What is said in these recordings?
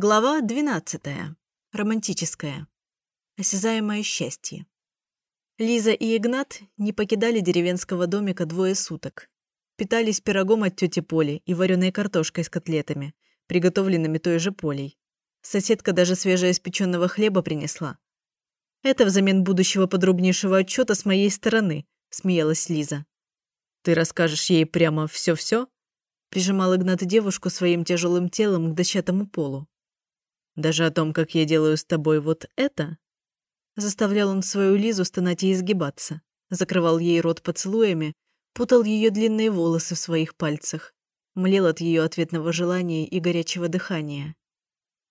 Глава 12. Романтическая. Осязаемое счастье. Лиза и Игнат не покидали деревенского домика двое суток. Питались пирогом от тети Поли и вареной картошкой с котлетами, приготовленными той же Полей. Соседка даже свежеиспеченного хлеба принесла. «Это взамен будущего подробнейшего отчета с моей стороны», – смеялась Лиза. «Ты расскажешь ей прямо все-все?» Прижимал Игнат девушку своим тяжелым телом к дощатому полу. Даже о том, как я делаю с тобой вот это?» Заставлял он свою Лизу стонать и изгибаться, закрывал ей рот поцелуями, путал ее длинные волосы в своих пальцах, млел от ее ответного желания и горячего дыхания.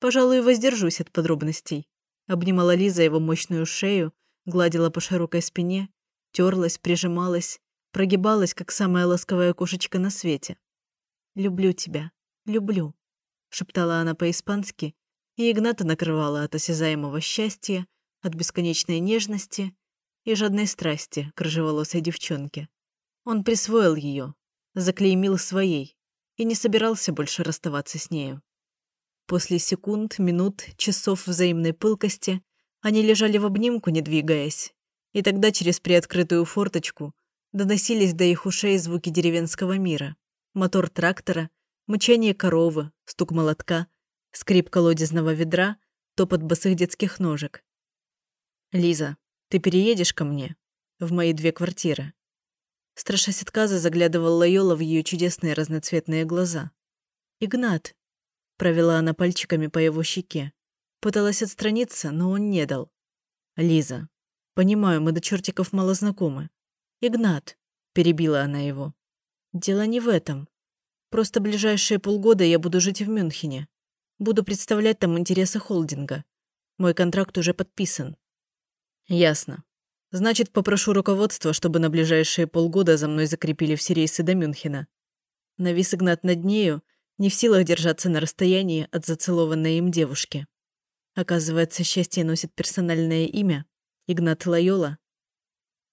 «Пожалуй, воздержусь от подробностей», обнимала Лиза его мощную шею, гладила по широкой спине, терлась, прижималась, прогибалась, как самая ласковая кошечка на свете. «Люблю тебя, люблю», — шептала она по-испански, и Игната накрывала от осязаемого счастья, от бесконечной нежности и жадной страсти к рыжеволосой девчонке. Он присвоил ее, заклеймил своей и не собирался больше расставаться с нею. После секунд, минут, часов взаимной пылкости они лежали в обнимку, не двигаясь, и тогда через приоткрытую форточку доносились до их ушей звуки деревенского мира. Мотор трактора, мычание коровы, стук молотка — скрип колодезного ведра, топот босых детских ножек. «Лиза, ты переедешь ко мне? В мои две квартиры?» Страшась отказа, заглядывал Лайола в ее чудесные разноцветные глаза. «Игнат!» – провела она пальчиками по его щеке. Пыталась отстраниться, но он не дал. «Лиза, понимаю, мы до чертиков мало знакомы. Игнат!» – перебила она его. «Дело не в этом. Просто ближайшие полгода я буду жить в Мюнхене. Буду представлять там интересы холдинга. Мой контракт уже подписан. Ясно. Значит, попрошу руководства, чтобы на ближайшие полгода за мной закрепили все рейсы до Мюнхена. Навис Игнат над нею, не в силах держаться на расстоянии от зацелованной им девушки. Оказывается, счастье носит персональное имя – Игнат Лайола.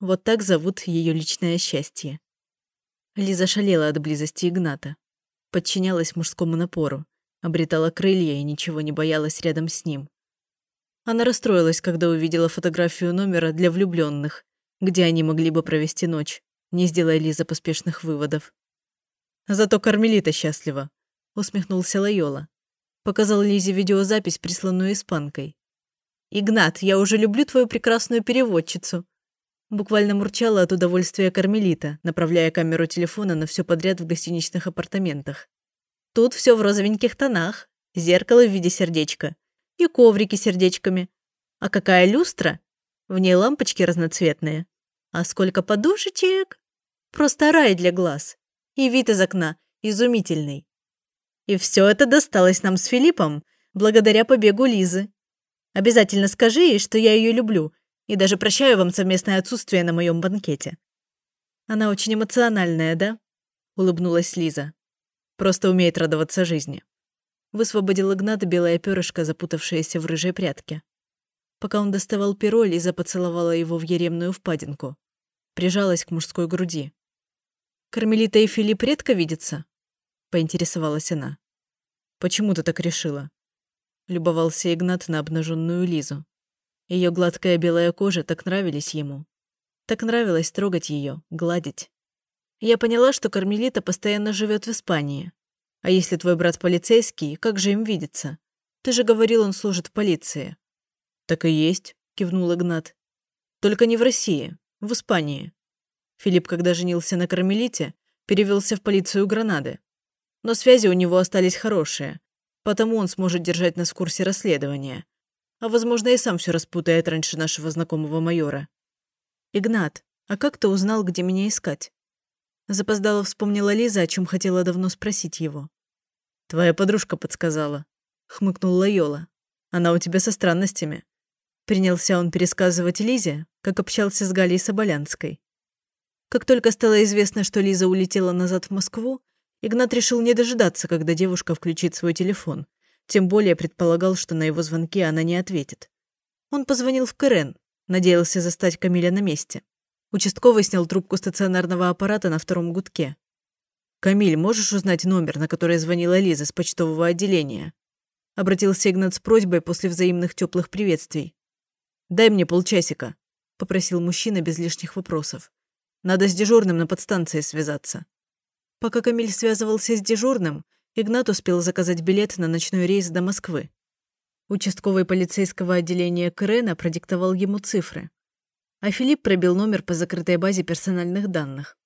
Вот так зовут ее личное счастье. Лиза шалела от близости Игната. Подчинялась мужскому напору обретала крылья и ничего не боялась рядом с ним. Она расстроилась, когда увидела фотографию номера для влюбленных, где они могли бы провести ночь, не сделая Лиза поспешных выводов. «Зато Кармелита счастлива», — усмехнулся Лайола. Показал Лизе видеозапись, присланную испанкой. «Игнат, я уже люблю твою прекрасную переводчицу», Буквально мурчала от удовольствия Кармелита, направляя камеру телефона на все подряд в гостиничных апартаментах. Тут все в розовеньких тонах. Зеркало в виде сердечка. И коврики сердечками. А какая люстра? В ней лампочки разноцветные. А сколько подушечек? Просто рай для глаз. И вид из окна изумительный. И все это досталось нам с Филиппом благодаря побегу Лизы. Обязательно скажи ей, что я ее люблю, и даже прощаю вам совместное отсутствие на моем банкете. Она очень эмоциональная, да? Улыбнулась Лиза. Просто умеет радоваться жизни. Высвободил Игната белое перышко, запутавшееся в рыжей прядке. Пока он доставал перо, Лиза поцеловала его в еремную впадинку. Прижалась к мужской груди. «Кармелита и Филипп редко видятся?» – поинтересовалась она. «Почему ты так решила?» Любовался Игнат на обнаженную Лизу. Ее гладкая белая кожа так нравились ему. Так нравилось трогать ее, гладить. Я поняла, что Кармелита постоянно живет в Испании. А если твой брат полицейский, как же им видится? Ты же говорил, он служит в полиции. Так и есть, кивнул Игнат. Только не в России, в Испании. Филипп, когда женился на Кармелите, перевелся в полицию Гранады. Но связи у него остались хорошие, потому он сможет держать нас в курсе расследования. А, возможно, и сам все распутает раньше нашего знакомого майора. Игнат, а как ты узнал, где меня искать? Запоздала вспомнила Лиза, о чем хотела давно спросить его. «Твоя подружка подсказала», — хмыкнул Лайола. «Она у тебя со странностями». Принялся он пересказывать Лизе, как общался с Галей Соболянской. Как только стало известно, что Лиза улетела назад в Москву, Игнат решил не дожидаться, когда девушка включит свой телефон. Тем более предполагал, что на его звонки она не ответит. Он позвонил в Кэрен, надеялся застать Камиля на месте. Участковый снял трубку стационарного аппарата на втором гудке. «Камиль, можешь узнать номер, на который звонила Лиза с почтового отделения?» – обратился Игнат с просьбой после взаимных теплых приветствий. «Дай мне полчасика», – попросил мужчина без лишних вопросов. «Надо с дежурным на подстанции связаться». Пока Камиль связывался с дежурным, Игнат успел заказать билет на ночной рейс до Москвы. Участковый полицейского отделения Крена продиктовал ему цифры. А Филипп пробил номер по закрытой базе персональных данных.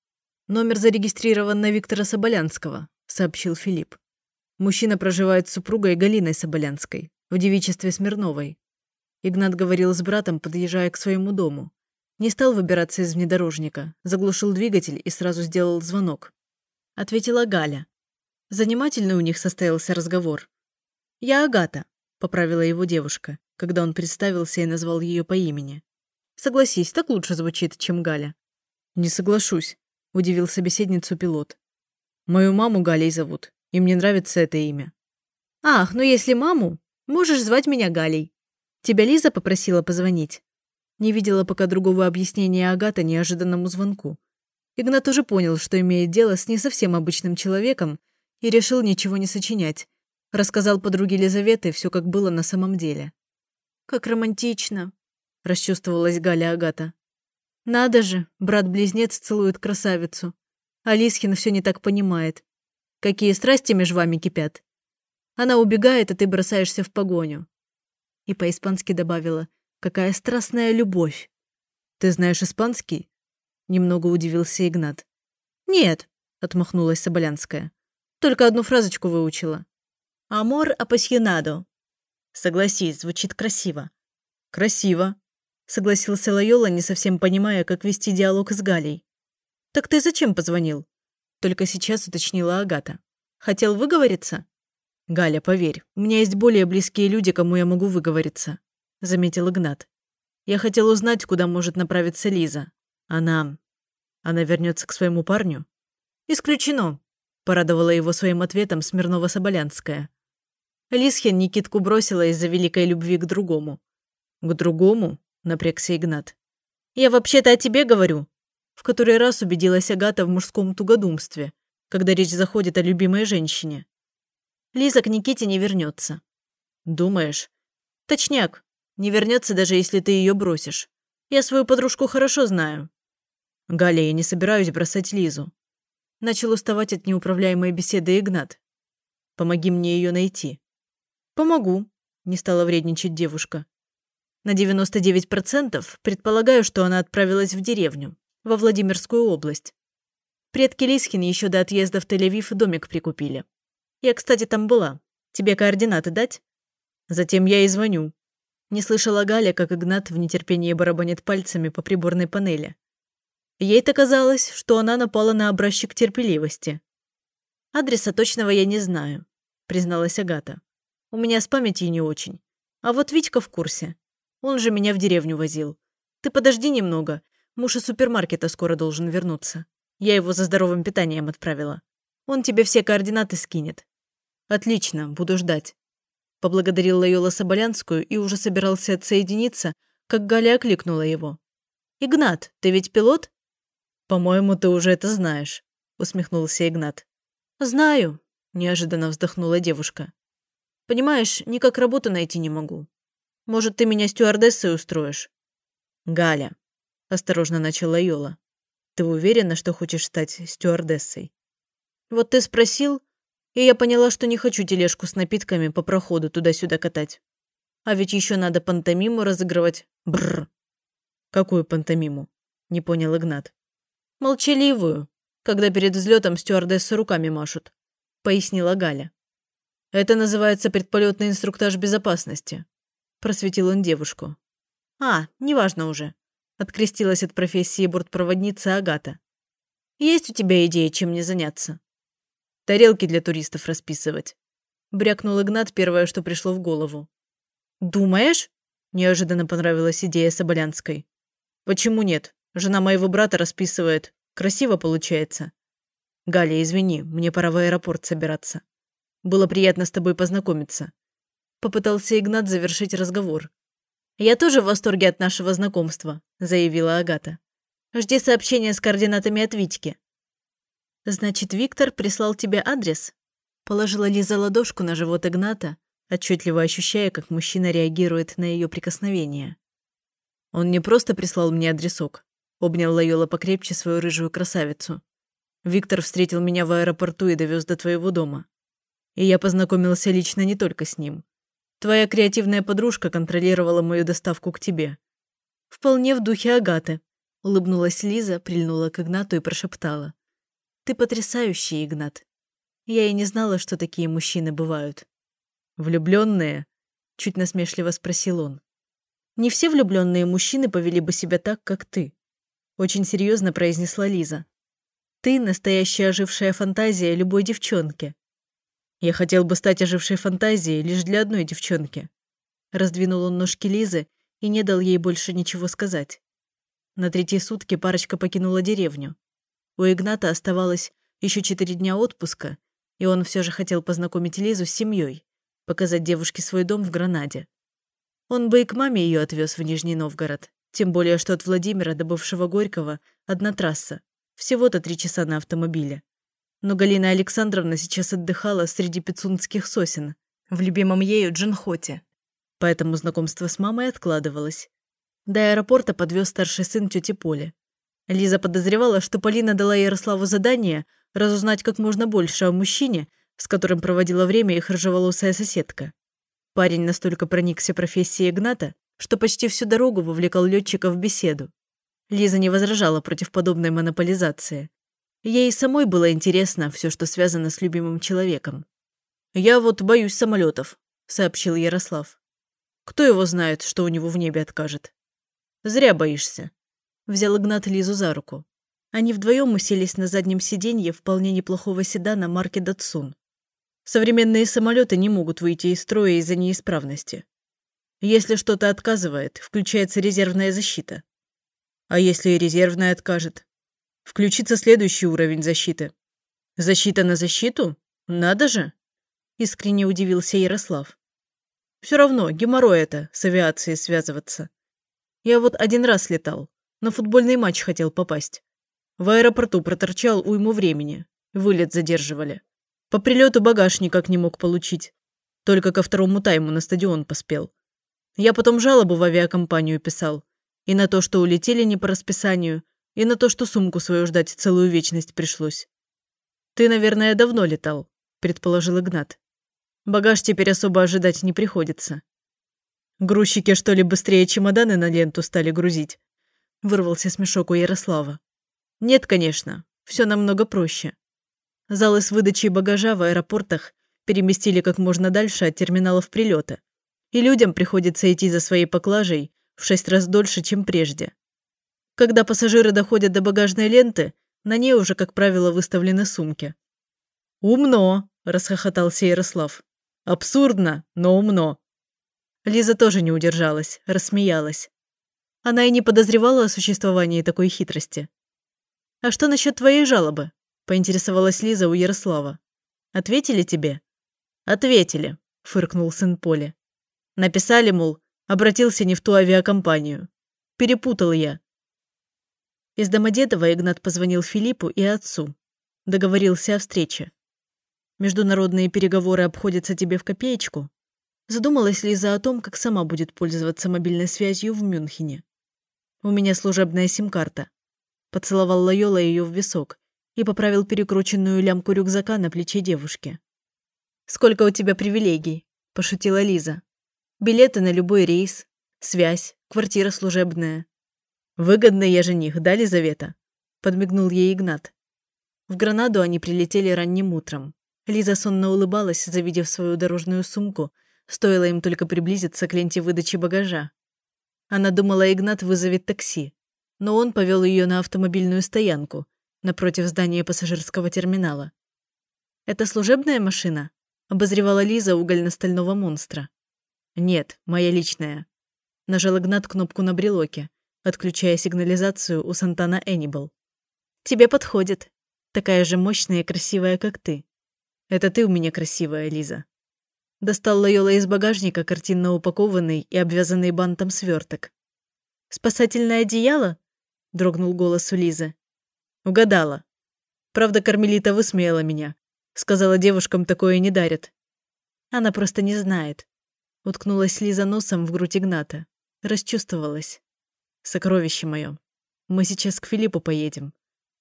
«Номер зарегистрирован на Виктора Соболянского», – сообщил Филипп. Мужчина проживает с супругой Галиной Соболянской, в девичестве Смирновой. Игнат говорил с братом, подъезжая к своему дому. Не стал выбираться из внедорожника, заглушил двигатель и сразу сделал звонок. Ответила Галя. Занимательный у них состоялся разговор. «Я Агата», – поправила его девушка, когда он представился и назвал ее по имени. «Согласись, так лучше звучит, чем Галя». «Не соглашусь», – удивил собеседницу пилот. «Мою маму Галей зовут, и мне нравится это имя». «Ах, ну если маму, можешь звать меня Галей. Тебя Лиза попросила позвонить?» Не видела пока другого объяснения Агата неожиданному звонку. Игнат уже понял, что имеет дело с не совсем обычным человеком, и решил ничего не сочинять. Рассказал подруге Лизаветы все, как было на самом деле. «Как романтично», – расчувствовалась Галя Агата. «Надо же, брат-близнец целует красавицу. А Лисхин все не так понимает. Какие страсти между вами кипят. Она убегает, а ты бросаешься в погоню. И по-испански добавила, какая страстная любовь. Ты знаешь испанский? Немного удивился Игнат. Нет, отмахнулась Соболянская. Только одну фразочку выучила. Амор апассионадо. Согласись, звучит красиво. Красиво, согласился Лайола, не совсем понимая, как вести диалог с Галей. Так ты зачем позвонил? Только сейчас уточнила Агата. «Хотел выговориться?» «Галя, поверь, у меня есть более близкие люди, кому я могу выговориться», – заметил Игнат. «Я хотел узнать, куда может направиться Лиза. Она... Она вернется к своему парню?» «Исключено», – порадовала его своим ответом Смирнова-Соболянская. Лисхин Никитку бросила из-за великой любви к другому. «К другому?» – напрягся Игнат. «Я вообще-то о тебе говорю», в который раз убедилась Агата в мужском тугодумстве, когда речь заходит о любимой женщине. Лиза к Никите не вернется. Думаешь? Точняк, не вернется, даже если ты ее бросишь. Я свою подружку хорошо знаю. Галя, я не собираюсь бросать Лизу. Начал уставать от неуправляемой беседы Игнат. Помоги мне ее найти. Помогу, не стала вредничать девушка. На 99% предполагаю, что она отправилась в деревню во Владимирскую область. Предки Лисхин еще до отъезда в Тель-Авив домик прикупили. Я, кстати, там была. Тебе координаты дать? Затем я и звоню. Не слышала Галя, как Игнат в нетерпении барабанит пальцами по приборной панели. Ей-то казалось, что она напала на образчик терпеливости. «Адреса точного я не знаю», — призналась Агата. «У меня с памятью не очень. А вот Витька в курсе. Он же меня в деревню возил. Ты подожди немного, Муж из супермаркета скоро должен вернуться. Я его за здоровым питанием отправила. Он тебе все координаты скинет. Отлично, буду ждать. Поблагодарил Лайола Соболянскую и уже собирался отсоединиться, как Галя окликнула его. «Игнат, ты ведь пилот?» «По-моему, ты уже это знаешь», — усмехнулся Игнат. «Знаю», — неожиданно вздохнула девушка. «Понимаешь, никак работу найти не могу. Может, ты меня стюардессой устроишь?» «Галя, – осторожно начала Йола. «Ты уверена, что хочешь стать стюардессой?» «Вот ты спросил, и я поняла, что не хочу тележку с напитками по проходу туда-сюда катать. А ведь еще надо пантомиму разыгрывать. Бррр!» «Какую пантомиму?» – не понял Игнат. «Молчаливую, когда перед взлетом стюардессы руками машут», – пояснила Галя. «Это называется предполетный инструктаж безопасности», – просветил он девушку. «А, неважно уже. Открестилась от профессии бортпроводница Агата. «Есть у тебя идея, чем мне заняться?» «Тарелки для туристов расписывать», – брякнул Игнат первое, что пришло в голову. «Думаешь?» – неожиданно понравилась идея Соболянской. «Почему нет? Жена моего брата расписывает. Красиво получается». «Галя, извини, мне пора в аэропорт собираться. Было приятно с тобой познакомиться». Попытался Игнат завершить разговор, «Я тоже в восторге от нашего знакомства», – заявила Агата. «Жди сообщения с координатами от Витьки». «Значит, Виктор прислал тебе адрес?» Положила Лиза ладошку на живот Игната, отчетливо ощущая, как мужчина реагирует на ее прикосновение. Он не просто прислал мне адресок, обнял Лайола покрепче свою рыжую красавицу. Виктор встретил меня в аэропорту и довез до твоего дома. И я познакомился лично не только с ним. Твоя креативная подружка контролировала мою доставку к тебе. Вполне в духе Агаты. Улыбнулась Лиза, прильнула к Игнату и прошептала. Ты потрясающий, Игнат. Я и не знала, что такие мужчины бывают. Влюбленные? Чуть насмешливо спросил он. Не все влюбленные мужчины повели бы себя так, как ты. Очень серьезно произнесла Лиза. Ты настоящая ожившая фантазия любой девчонки. Я хотел бы стать ожившей фантазией лишь для одной девчонки. Раздвинул он ножки Лизы и не дал ей больше ничего сказать. На третьи сутки парочка покинула деревню. У Игната оставалось еще четыре дня отпуска, и он все же хотел познакомить Лизу с семьей, показать девушке свой дом в Гранаде. Он бы и к маме ее отвез в Нижний Новгород, тем более, что от Владимира до бывшего Горького одна трасса, всего-то три часа на автомобиле. Но Галина Александровна сейчас отдыхала среди пицунских сосен, в любимом ею Джинхоте. Поэтому знакомство с мамой откладывалось. До аэропорта подвез старший сын тети Поли. Лиза подозревала, что Полина дала Ярославу задание разузнать как можно больше о мужчине, с которым проводила время их рыжеволосая соседка. Парень настолько проникся профессией Игната, что почти всю дорогу вовлекал летчика в беседу. Лиза не возражала против подобной монополизации. Ей самой было интересно все, что связано с любимым человеком. «Я вот боюсь самолетов», — сообщил Ярослав. «Кто его знает, что у него в небе откажет?» «Зря боишься», — взял Игнат Лизу за руку. Они вдвоем уселись на заднем сиденье вполне неплохого седана марки «Датсун». Современные самолеты не могут выйти из строя из-за неисправности. Если что-то отказывает, включается резервная защита. А если и резервная откажет? Включится следующий уровень защиты. Защита на защиту? Надо же! Искренне удивился Ярослав. Все равно, геморрой это, с авиацией связываться. Я вот один раз летал, на футбольный матч хотел попасть. В аэропорту проторчал уйму времени, вылет задерживали. По прилету багаж никак не мог получить. Только ко второму тайму на стадион поспел. Я потом жалобу в авиакомпанию писал. И на то, что улетели не по расписанию, и на то, что сумку свою ждать целую вечность пришлось. «Ты, наверное, давно летал», – предположил Игнат. «Багаж теперь особо ожидать не приходится». «Грузчики, что ли, быстрее чемоданы на ленту стали грузить?» – вырвался смешок у Ярослава. «Нет, конечно, все намного проще. Залы с выдачей багажа в аэропортах переместили как можно дальше от терминалов прилета, и людям приходится идти за своей поклажей в шесть раз дольше, чем прежде. Когда пассажиры доходят до багажной ленты, на ней уже, как правило, выставлены сумки. «Умно!» – расхохотался Ярослав. «Абсурдно, но умно!» Лиза тоже не удержалась, рассмеялась. Она и не подозревала о существовании такой хитрости. «А что насчет твоей жалобы?» – поинтересовалась Лиза у Ярослава. «Ответили тебе?» «Ответили», – фыркнул сын Поли. «Написали, мол, обратился не в ту авиакомпанию. Перепутал я. Из Домодедова Игнат позвонил Филиппу и отцу. Договорился о встрече. Международные переговоры обходятся тебе в копеечку. Задумалась Лиза о том, как сама будет пользоваться мобильной связью в Мюнхене. У меня служебная сим-карта. Поцеловал Лайола ее в висок и поправил перекрученную лямку рюкзака на плече девушки. «Сколько у тебя привилегий?» – пошутила Лиза. «Билеты на любой рейс, связь, квартира служебная, «Выгодный я жених, да, Лизавета?» – подмигнул ей Игнат. В Гранаду они прилетели ранним утром. Лиза сонно улыбалась, завидев свою дорожную сумку, стоило им только приблизиться к ленте выдачи багажа. Она думала, Игнат вызовет такси, но он повел ее на автомобильную стоянку напротив здания пассажирского терминала. «Это служебная машина?» – обозревала Лиза угольно-стального монстра. «Нет, моя личная». Нажал Игнат кнопку на брелоке, отключая сигнализацию у Сантана Энибал. «Тебе подходит. Такая же мощная и красивая, как ты. Это ты у меня красивая, Лиза». Достал Лайола из багажника картинно упакованный и обвязанный бантом сверток. «Спасательное одеяло?» – дрогнул голос у Лизы. «Угадала. Правда, Кармелита высмеяла меня. Сказала, девушкам такое не дарят. Она просто не знает. Уткнулась Лиза носом в грудь Игната. Расчувствовалась. Сокровище мое. Мы сейчас к Филиппу поедем.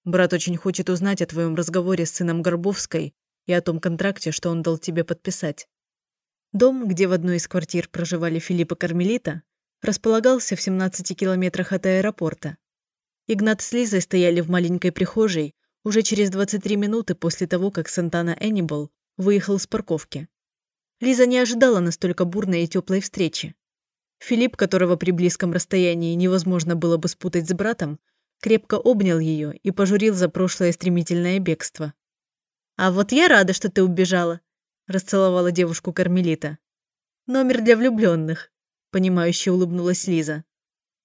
Брат очень хочет узнать о твоем разговоре с сыном Горбовской и о том контракте, что он дал тебе подписать. Дом, где в одной из квартир проживали Филипп и Кармелита, располагался в 17 километрах от аэропорта. Игнат с Лизой стояли в маленькой прихожей уже через 23 минуты после того, как Сантана Эннибал выехал с парковки. Лиза не ожидала настолько бурной и теплой встречи. Филипп, которого при близком расстоянии невозможно было бы спутать с братом, крепко обнял ее и пожурил за прошлое стремительное бегство. «А вот я рада, что ты убежала», – расцеловала девушку Кармелита. «Номер для влюбленных», – понимающе улыбнулась Лиза.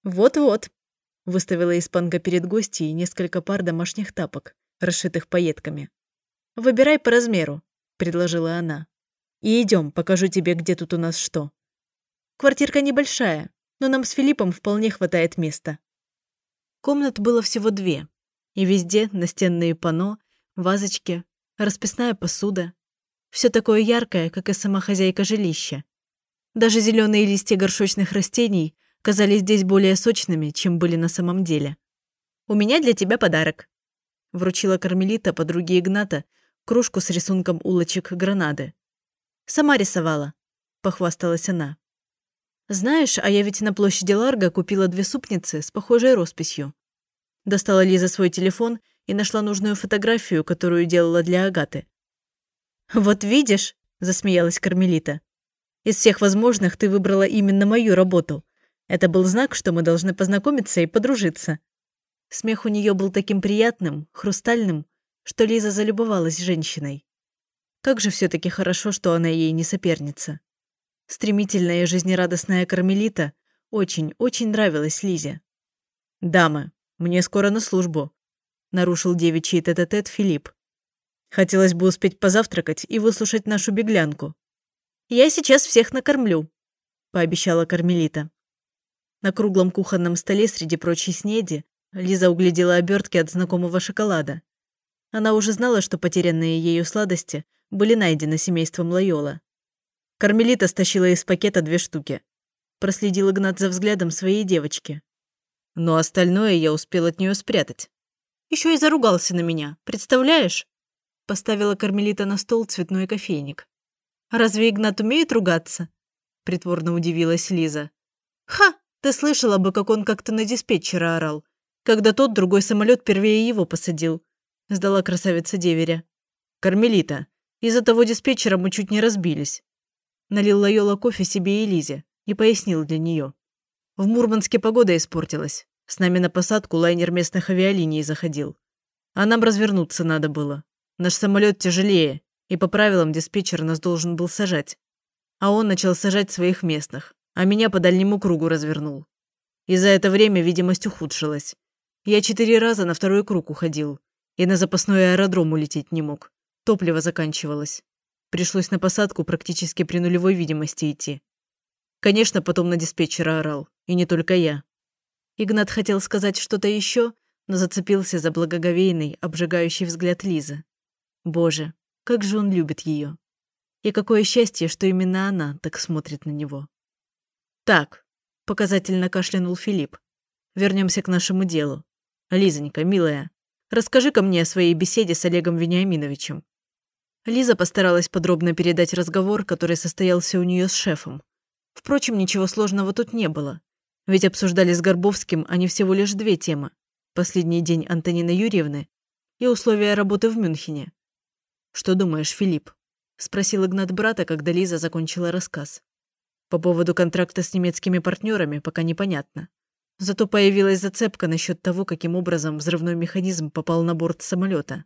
«Вот-вот», – выставила испанка перед гостьей несколько пар домашних тапок, расшитых пайетками. «Выбирай по размеру», – предложила она. «И идем, покажу тебе, где тут у нас что. Квартирка небольшая, но нам с Филиппом вполне хватает места». Комнат было всего две. И везде настенные панно, вазочки, расписная посуда. Все такое яркое, как и сама хозяйка жилища. Даже зеленые листья горшочных растений казались здесь более сочными, чем были на самом деле. «У меня для тебя подарок», – вручила Кармелита подруге Игната кружку с рисунком улочек гранады. «Сама рисовала», – похвасталась она. «Знаешь, а я ведь на площади Ларго купила две супницы с похожей росписью». Достала Лиза свой телефон и нашла нужную фотографию, которую делала для Агаты. «Вот видишь», – засмеялась Кармелита. «Из всех возможных ты выбрала именно мою работу. Это был знак, что мы должны познакомиться и подружиться». Смех у нее был таким приятным, хрустальным, что Лиза залюбовалась женщиной. Как же все таки хорошо, что она ей не соперница. Стремительная и жизнерадостная Кармелита очень-очень нравилась Лизе. «Дамы, мне скоро на службу», – нарушил девичий тет-а-тет Филипп. «Хотелось бы успеть позавтракать и выслушать нашу беглянку». «Я сейчас всех накормлю», – пообещала Кармелита. На круглом кухонном столе среди прочей снеди Лиза углядела обертки от знакомого шоколада. Она уже знала, что потерянные ею сладости были найдены семейством Лайола. Кармелита стащила из пакета две штуки. Проследил Игнат за взглядом своей девочки. Но остальное я успел от нее спрятать. Еще и заругался на меня, представляешь? Поставила Кармелита на стол цветной кофейник. «Разве Игнат умеет ругаться?» Притворно удивилась Лиза. «Ха! Ты слышала бы, как он как-то на диспетчера орал, когда тот другой самолет первее его посадил», сдала красавица деверя. «Кармелита, из-за того диспетчера мы чуть не разбились. Налил Лайола кофе себе и Лизе и пояснил для нее. В Мурманске погода испортилась. С нами на посадку лайнер местных авиалиний заходил. А нам развернуться надо было. Наш самолет тяжелее, и по правилам диспетчер нас должен был сажать. А он начал сажать своих местных, а меня по дальнему кругу развернул. И за это время видимость ухудшилась. Я четыре раза на второй круг уходил, и на запасной аэродром улететь не мог. Топливо заканчивалось. Пришлось на посадку практически при нулевой видимости идти. Конечно, потом на диспетчера орал. И не только я. Игнат хотел сказать что-то еще, но зацепился за благоговейный, обжигающий взгляд Лизы. Боже, как же он любит ее. И какое счастье, что именно она так смотрит на него. «Так», — показательно кашлянул Филипп, — «вернемся к нашему делу. Лизонька, милая, расскажи-ка мне о своей беседе с Олегом Вениаминовичем. Лиза постаралась подробно передать разговор, который состоялся у нее с шефом. Впрочем, ничего сложного тут не было. Ведь обсуждали с Горбовским они всего лишь две темы. Последний день Антонины Юрьевны и условия работы в Мюнхене. «Что думаешь, Филипп?» – спросил Игнат брата, когда Лиза закончила рассказ. По поводу контракта с немецкими партнерами пока непонятно. Зато появилась зацепка насчет того, каким образом взрывной механизм попал на борт самолета.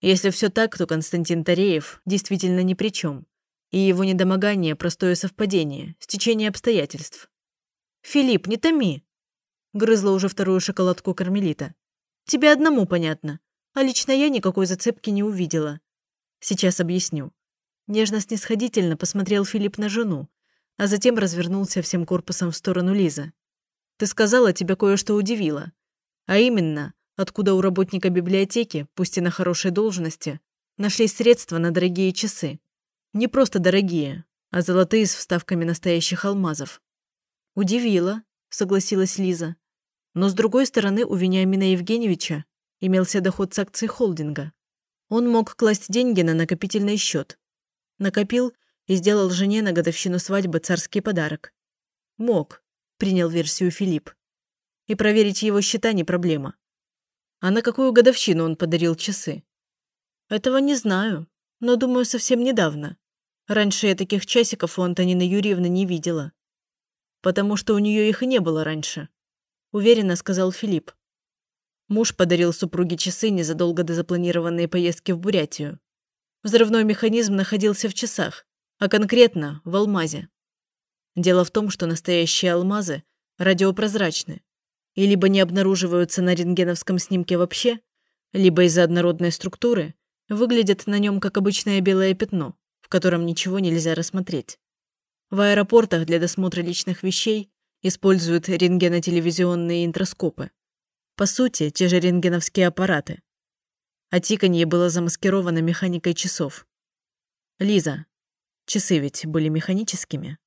Если все так, то Константин Тареев действительно ни при чем. И его недомогание – простое совпадение, стечение обстоятельств. «Филипп, не томи!» Грызла уже вторую шоколадку кармелита. «Тебе одному понятно, а лично я никакой зацепки не увидела. Сейчас объясню». Нежно-снисходительно посмотрел Филипп на жену, а затем развернулся всем корпусом в сторону Лизы. «Ты сказала, тебя кое-что удивило. А именно, откуда у работника библиотеки, пусть и на хорошей должности, нашлись средства на дорогие часы. Не просто дорогие, а золотые с вставками настоящих алмазов. Удивило, согласилась Лиза. Но с другой стороны, у Вениамина Евгеньевича имелся доход с акций холдинга. Он мог класть деньги на накопительный счет. Накопил и сделал жене на годовщину свадьбы царский подарок. Мог, принял версию Филипп. И проверить его счета не проблема. А на какую годовщину он подарил часы? Этого не знаю, но думаю, совсем недавно. Раньше я таких часиков у Антонины Юрьевны не видела. Потому что у нее их и не было раньше. Уверенно сказал Филипп. Муж подарил супруге часы незадолго до запланированной поездки в Бурятию. Взрывной механизм находился в часах, а конкретно в алмазе. Дело в том, что настоящие алмазы радиопрозрачны и либо не обнаруживаются на рентгеновском снимке вообще, либо из-за однородной структуры выглядят на нем как обычное белое пятно, в котором ничего нельзя рассмотреть. В аэропортах для досмотра личных вещей используют рентгенотелевизионные интроскопы. По сути, те же рентгеновские аппараты. А тиканье было замаскировано механикой часов. Лиза, часы ведь были механическими.